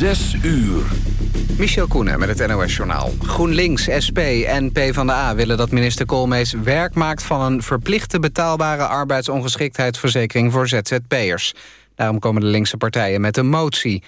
Zes uur. Michel Koenen met het NOS-journaal. GroenLinks, SP en PvdA willen dat minister Koolmees werk maakt... van een verplichte betaalbare arbeidsongeschiktheidsverzekering voor ZZP'ers. Daarom komen de linkse partijen met een motie.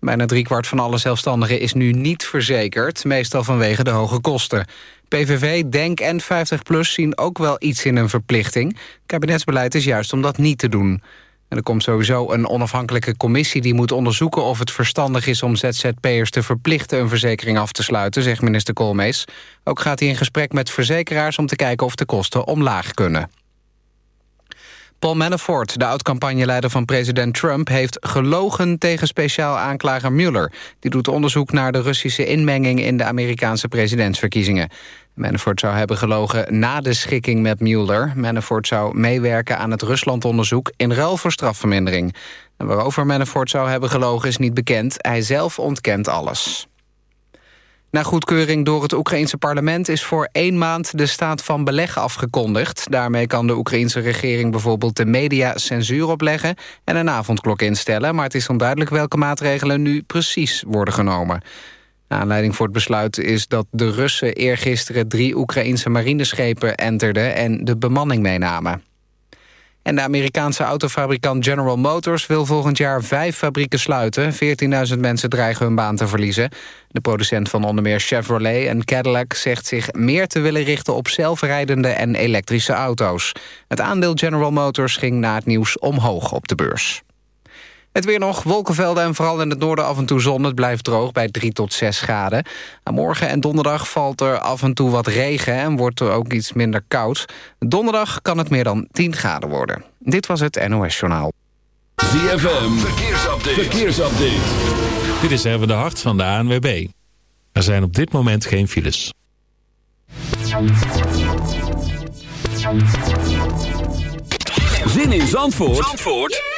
Bijna driekwart van alle zelfstandigen is nu niet verzekerd... meestal vanwege de hoge kosten. PVV, DENK en 50PLUS zien ook wel iets in een verplichting. Kabinetsbeleid is juist om dat niet te doen. En er komt sowieso een onafhankelijke commissie die moet onderzoeken of het verstandig is om ZZP'ers te verplichten een verzekering af te sluiten, zegt minister Koolmees. Ook gaat hij in gesprek met verzekeraars om te kijken of de kosten omlaag kunnen. Paul Manafort, de oud-campagneleider van president Trump... heeft gelogen tegen speciaal aanklager Mueller. Die doet onderzoek naar de Russische inmenging... in de Amerikaanse presidentsverkiezingen. Manafort zou hebben gelogen na de schikking met Mueller. Manafort zou meewerken aan het Ruslandonderzoek... in ruil voor strafvermindering. Waarover Manafort zou hebben gelogen is niet bekend. Hij zelf ontkent alles. Na goedkeuring door het Oekraïense parlement is voor één maand de staat van beleg afgekondigd. Daarmee kan de Oekraïense regering bijvoorbeeld de media censuur opleggen en een avondklok instellen. Maar het is onduidelijk welke maatregelen nu precies worden genomen. Aanleiding voor het besluit is dat de Russen eergisteren drie Oekraïense marineschepen enterden en de bemanning meenamen. En de Amerikaanse autofabrikant General Motors wil volgend jaar vijf fabrieken sluiten. 14.000 mensen dreigen hun baan te verliezen. De producent van onder meer Chevrolet en Cadillac zegt zich meer te willen richten op zelfrijdende en elektrische auto's. Het aandeel General Motors ging na het nieuws omhoog op de beurs. Het weer nog, wolkenvelden en vooral in het noorden af en toe zon. Het blijft droog bij 3 tot 6 graden. morgen en donderdag valt er af en toe wat regen... en wordt er ook iets minder koud. Donderdag kan het meer dan 10 graden worden. Dit was het NOS Journaal. ZFM, verkeersupdate. verkeersupdate. Dit is even de hart van de ANWB. Er zijn op dit moment geen files. Zin in Zandvoort? Zandvoort?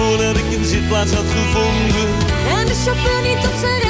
voordat ik een zitplaats had gevonden. En de chauffeur niet op zijn